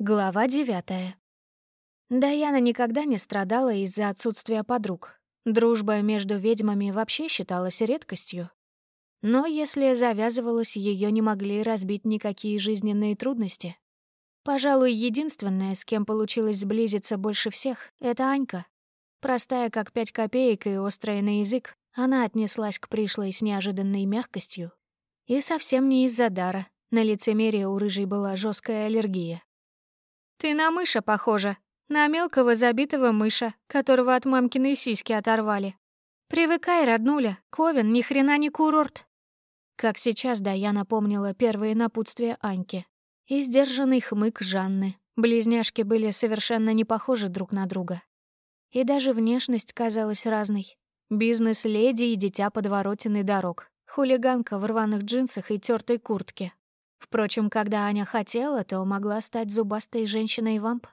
Глава девятая. Даяна никогда не страдала из-за отсутствия подруг. Дружба между ведьмами вообще считалась редкостью. Но если завязывалась, ее не могли разбить никакие жизненные трудности. Пожалуй, единственная, с кем получилось сблизиться больше всех, — это Анька. Простая, как пять копеек и острая на язык, она отнеслась к пришлой с неожиданной мягкостью. И совсем не из-за дара. На лицемерие у рыжей была жесткая аллергия. «Ты на мыша похожа. На мелкого забитого мыша, которого от мамкиной сиськи оторвали. Привыкай, роднуля, Ковен ни хрена не курорт». Как сейчас Даяна помнила первые напутствия Аньки. И сдержанный хмык Жанны. Близняшки были совершенно не похожи друг на друга. И даже внешность казалась разной. Бизнес-леди и дитя подворотенный дорог. Хулиганка в рваных джинсах и тертой куртке, Впрочем, когда Аня хотела, то могла стать зубастой женщиной-вамп.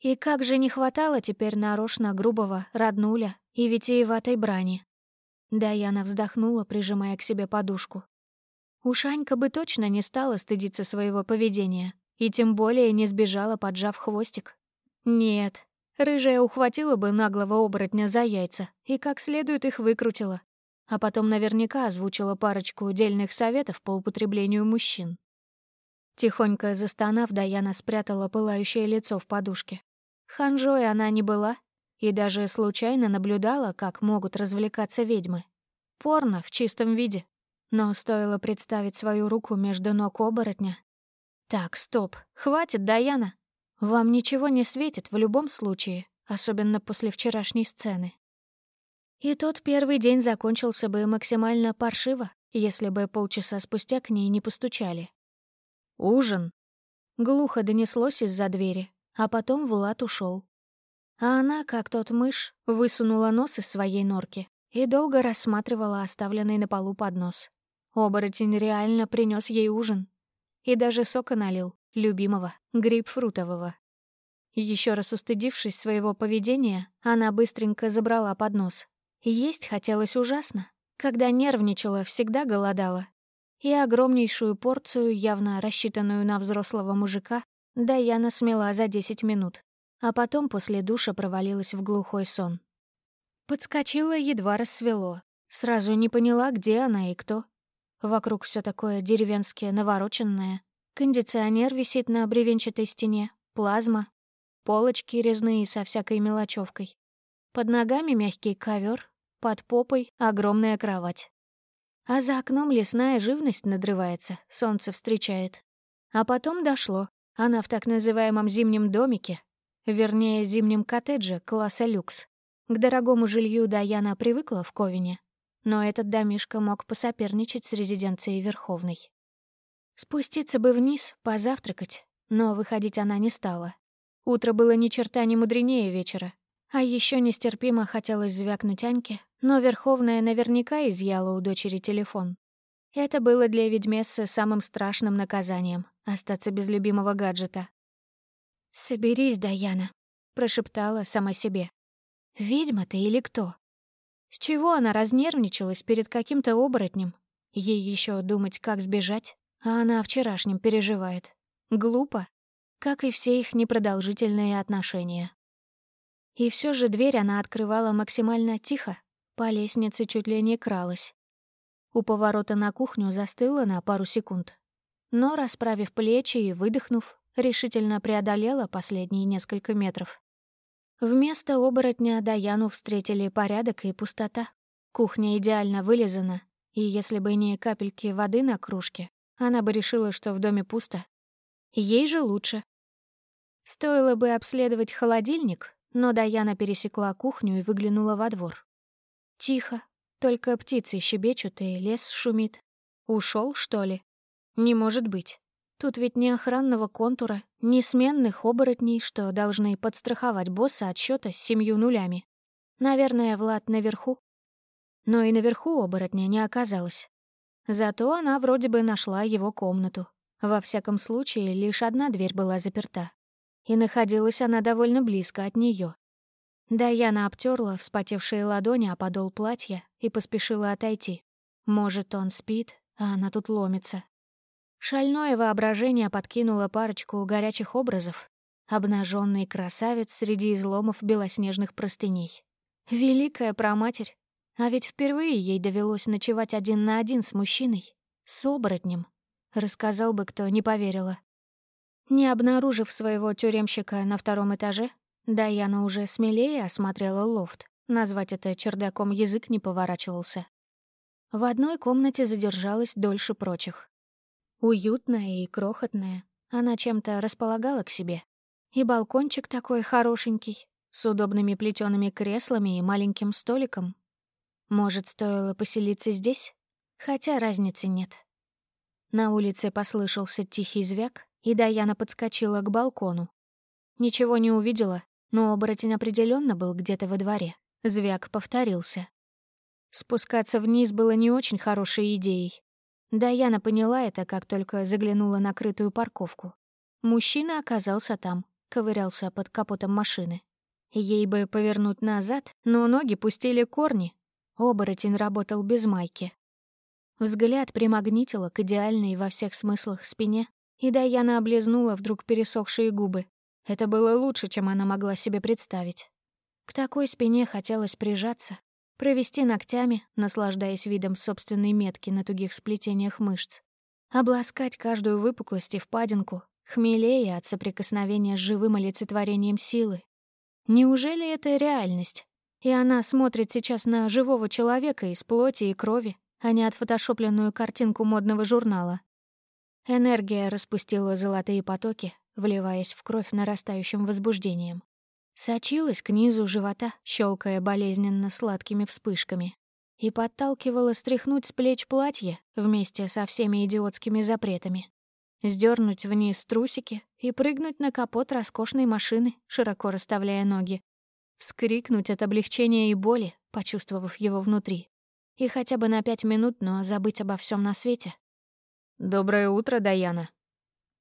И как же не хватало теперь нарочно грубого роднуля и витиеватой брани. Даяна вздохнула, прижимая к себе подушку. Ушанька бы точно не стала стыдиться своего поведения, и тем более не сбежала, поджав хвостик. Нет, рыжая ухватила бы наглого оборотня за яйца и как следует их выкрутила, а потом наверняка озвучила парочку удельных советов по употреблению мужчин. Тихонько застонав, Даяна спрятала пылающее лицо в подушке. Ханжой она не была и даже случайно наблюдала, как могут развлекаться ведьмы. Порно в чистом виде. Но стоило представить свою руку между ног оборотня. Так, стоп, хватит, Даяна. Вам ничего не светит в любом случае, особенно после вчерашней сцены. И тот первый день закончился бы максимально паршиво, если бы полчаса спустя к ней не постучали. «Ужин!» Глухо донеслось из-за двери, а потом Влад ушел. А она, как тот мышь, высунула нос из своей норки и долго рассматривала оставленный на полу поднос. Оборотень реально принес ей ужин. И даже сока налил, любимого, грейпфрутового. Еще раз устыдившись своего поведения, она быстренько забрала поднос есть хотелось ужасно. Когда нервничала, всегда голодала. И огромнейшую порцию, явно рассчитанную на взрослого мужика, Даяна смела за 10 минут, а потом после душа провалилась в глухой сон. Подскочила, едва рассвело. Сразу не поняла, где она и кто. Вокруг все такое деревенское, навороченное. Кондиционер висит на бревенчатой стене, плазма, полочки резные со всякой мелочевкой. Под ногами мягкий ковер, под попой огромная кровать. А за окном лесная живность надрывается, солнце встречает. А потом дошло. Она в так называемом зимнем домике, вернее, зимнем коттедже класса люкс. К дорогому жилью Даяна привыкла в Ковине, но этот домишко мог посоперничать с резиденцией Верховной. Спуститься бы вниз, позавтракать, но выходить она не стала. Утро было ни черта не мудренее вечера, а еще нестерпимо хотелось звякнуть Аньке, но Верховная наверняка изъяла у дочери телефон. Это было для ведьмессы самым страшным наказанием — остаться без любимого гаджета. «Соберись, Даяна», — прошептала сама себе. «Ведьма ты или кто?» С чего она разнервничалась перед каким-то оборотнем? Ей еще думать, как сбежать, а она о вчерашнем переживает. Глупо, как и все их непродолжительные отношения. И все же дверь она открывала максимально тихо, по лестнице чуть ли не кралась. У поворота на кухню застыла на пару секунд. Но, расправив плечи и выдохнув, решительно преодолела последние несколько метров. Вместо оборотня Даяну встретили порядок и пустота. Кухня идеально вылизана, и если бы не капельки воды на кружке, она бы решила, что в доме пусто. Ей же лучше. Стоило бы обследовать холодильник, но Даяна пересекла кухню и выглянула во двор. Тихо, только птицы щебечут и лес шумит. Ушел, что ли? Не может быть. Тут ведь ни охранного контура, ни сменных оборотней, что должны подстраховать босса от счета с семью нулями. Наверное, Влад наверху. Но и наверху оборотня не оказалось. Зато она вроде бы нашла его комнату. Во всяком случае, лишь одна дверь была заперта и находилась она довольно близко от нее. Даяна обтерла вспотевшие ладони о подол платья и поспешила отойти. Может, он спит, а она тут ломится. Шальное воображение подкинуло парочку горячих образов. Обнаженный красавец среди изломов белоснежных простыней. Великая проматерь. А ведь впервые ей довелось ночевать один на один с мужчиной. С оборотнем. Рассказал бы кто, не поверила. Не обнаружив своего тюремщика на втором этаже, Даяна уже смелее осмотрела лофт. Назвать это чердаком язык не поворачивался. В одной комнате задержалась дольше прочих. Уютная и крохотная, она чем-то располагала к себе. И балкончик такой хорошенький, с удобными плетеными креслами и маленьким столиком. Может, стоило поселиться здесь? Хотя разницы нет. На улице послышался тихий звяк, и Даяна подскочила к балкону. Ничего не увидела, но оборотень определенно был где-то во дворе. Звяк повторился. Спускаться вниз было не очень хорошей идеей. Даяна поняла это, как только заглянула на крытую парковку. Мужчина оказался там, ковырялся под капотом машины. Ей бы повернуть назад, но ноги пустили корни. Оборотень работал без майки. Взгляд примагнитила к идеальной во всех смыслах спине, и Даяна облизнула вдруг пересохшие губы. Это было лучше, чем она могла себе представить. К такой спине хотелось прижаться, провести ногтями, наслаждаясь видом собственной метки на тугих сплетениях мышц, обласкать каждую выпуклость и впадинку, хмелее от соприкосновения с живым олицетворением силы. Неужели это реальность? И она смотрит сейчас на живого человека из плоти и крови, а не отфотошопленную картинку модного журнала. Энергия распустила золотые потоки, вливаясь в кровь нарастающим возбуждением. Сочилась к низу живота, щелкая болезненно сладкими вспышками, и подталкивала стряхнуть с плеч платье вместе со всеми идиотскими запретами. Сдернуть вниз трусики и прыгнуть на капот роскошной машины, широко расставляя ноги. Вскрикнуть от облегчения и боли, почувствовав его внутри. И хотя бы на пять минут, но забыть обо всем на свете, «Доброе утро, Даяна».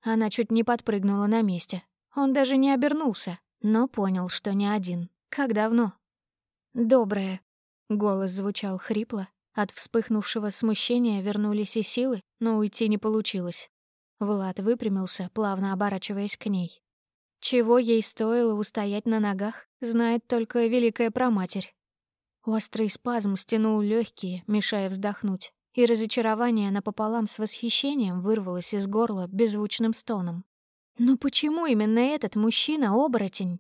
Она чуть не подпрыгнула на месте. Он даже не обернулся, но понял, что не один. Как давно? «Доброе». Голос звучал хрипло. От вспыхнувшего смущения вернулись и силы, но уйти не получилось. Влад выпрямился, плавно оборачиваясь к ней. Чего ей стоило устоять на ногах, знает только великая проматерь. Острый спазм стянул легкие, мешая вздохнуть и разочарование напополам с восхищением вырвалось из горла беззвучным стоном. «Ну почему именно этот мужчина-оборотень?»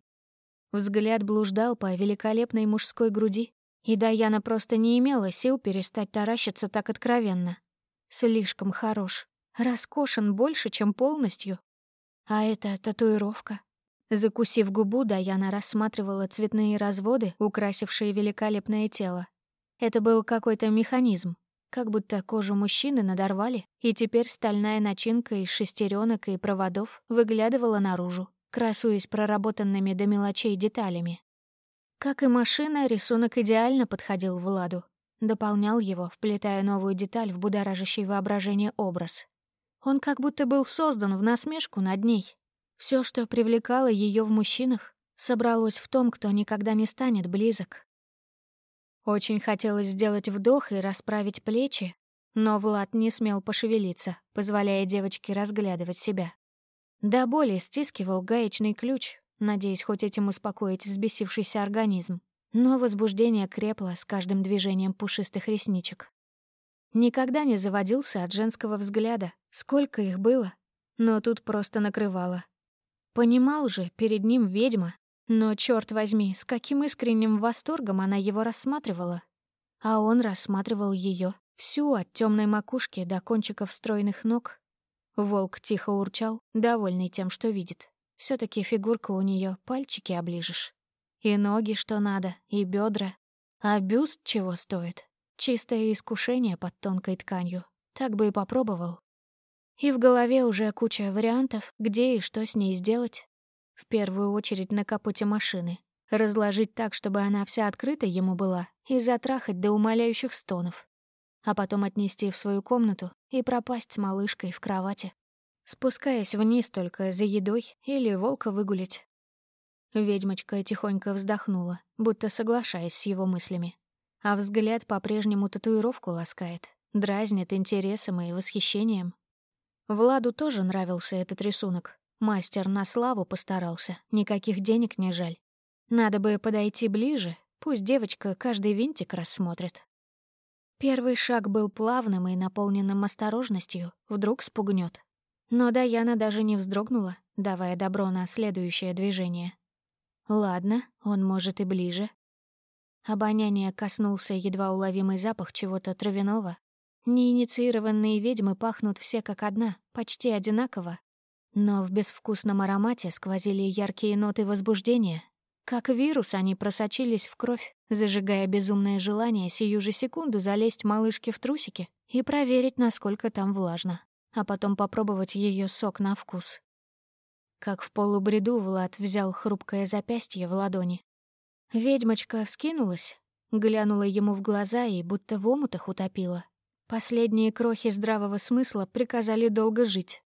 Взгляд блуждал по великолепной мужской груди, и Даяна просто не имела сил перестать таращиться так откровенно. Слишком хорош, роскошен больше, чем полностью. А это татуировка. Закусив губу, Даяна рассматривала цветные разводы, украсившие великолепное тело. Это был какой-то механизм, как будто кожу мужчины надорвали, и теперь стальная начинка из шестеренок и проводов выглядывала наружу, красуясь проработанными до мелочей деталями. Как и машина, рисунок идеально подходил Владу. Дополнял его, вплетая новую деталь в будоражащий воображение образ. Он как будто был создан в насмешку над ней. Все, что привлекало ее в мужчинах, собралось в том, кто никогда не станет близок, очень хотелось сделать вдох и расправить плечи, но Влад не смел пошевелиться, позволяя девочке разглядывать себя. До боли стискивал гаечный ключ, надеясь хоть этим успокоить взбесившийся организм. Но возбуждение крепло с каждым движением пушистых ресничек. Никогда не заводился от женского взгляда, сколько их было, но тут просто накрывало. Понимал же, перед ним ведьма, но, черт возьми, с каким искренним восторгом она его рассматривала. А он рассматривал ее всю от темной макушки до кончиков стройных ног. Волк тихо урчал, довольный тем, что видит. все таки фигурка у нее пальчики оближешь. И ноги, что надо, и бедра. А бюст чего стоит? Чистое искушение под тонкой тканью. Так бы и попробовал. И в голове уже куча вариантов, где и что с ней сделать. В первую очередь на капоте машины. Разложить так, чтобы она вся открыта ему была, и затрахать до умоляющих стонов. А потом отнести в свою комнату и пропасть с малышкой в кровати. Спускаясь вниз только за едой или волка выгулять. Ведьмочка тихонько вздохнула, будто соглашаясь с его мыслями. А взгляд по-прежнему татуировку ласкает, дразнит интересом и восхищением. Владу тоже нравился этот рисунок. Мастер на славу постарался, никаких денег не жаль. Надо бы подойти ближе, пусть девочка каждый винтик рассмотрит. Первый шаг был плавным и наполненным осторожностью, вдруг спугнет. Но Даяна даже не вздрогнула, давая добро на следующее движение. Ладно, он может и ближе. Обоняние коснулся едва уловимый запах чего-то травяного. Неинициированные ведьмы пахнут все как одна, почти одинаково. Но в безвкусном аромате сквозили яркие ноты возбуждения. Как вирус они просочились в кровь, зажигая безумное желание сию же секунду залезть малышке в трусики и проверить, насколько там влажно, а потом попробовать ее сок на вкус. Как в полубреду Влад взял хрупкое запястье в ладони. Ведьмочка вскинулась, глянула ему в глаза и будто в омутах утопила. Последние крохи здравого смысла приказали долго жить.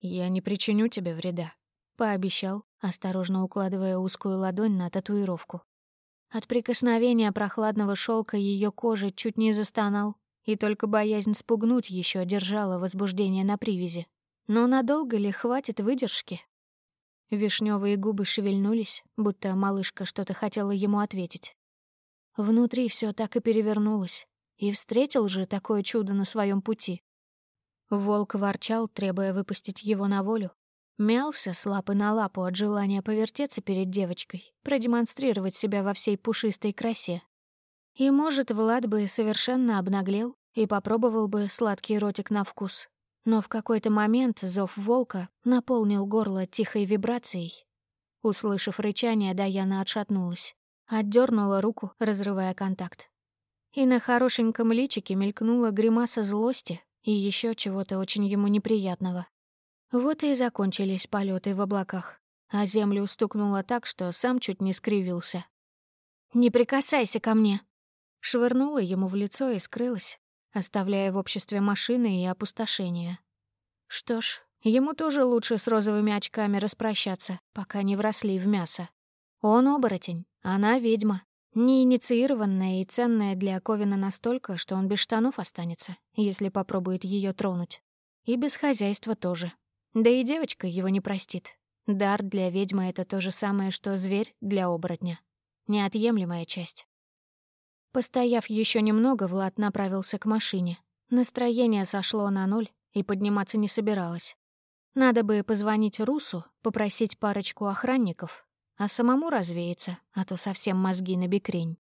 «Я не причиню тебе вреда», — пообещал, осторожно укладывая узкую ладонь на татуировку. От прикосновения прохладного шелка ее кожи чуть не застонал, и только боязнь спугнуть еще держала возбуждение на привязи. Но надолго ли хватит выдержки? Вишневые губы шевельнулись, будто малышка что-то хотела ему ответить. Внутри все так и перевернулось. И встретил же такое чудо на своем пути. Волк ворчал, требуя выпустить его на волю. Мялся с лапы на лапу от желания повертеться перед девочкой, продемонстрировать себя во всей пушистой красе. И, может, Влад бы совершенно обнаглел и попробовал бы сладкий ротик на вкус. Но в какой-то момент зов волка наполнил горло тихой вибрацией. Услышав рычание, Даяна отшатнулась. Отдернула руку, разрывая контакт. И на хорошеньком личике мелькнула гримаса злости и еще чего-то очень ему неприятного. Вот и закончились полеты в облаках, а землю стукнуло так, что сам чуть не скривился. «Не прикасайся ко мне!» Швырнула ему в лицо и скрылась, оставляя в обществе машины и опустошения. Что ж, ему тоже лучше с розовыми очками распрощаться, пока не вросли в мясо. Он оборотень, она ведьма. Неинициированная и ценная для Ковина настолько, что он без штанов останется, если попробует ее тронуть. И без хозяйства тоже. Да и девочка его не простит. Дар для ведьмы — это то же самое, что зверь для оборотня. Неотъемлемая часть. Постояв еще немного, Влад направился к машине. Настроение сошло на ноль и подниматься не собиралась. Надо бы позвонить Русу, попросить парочку охранников, а самому развеяться, а то совсем мозги на бекрень.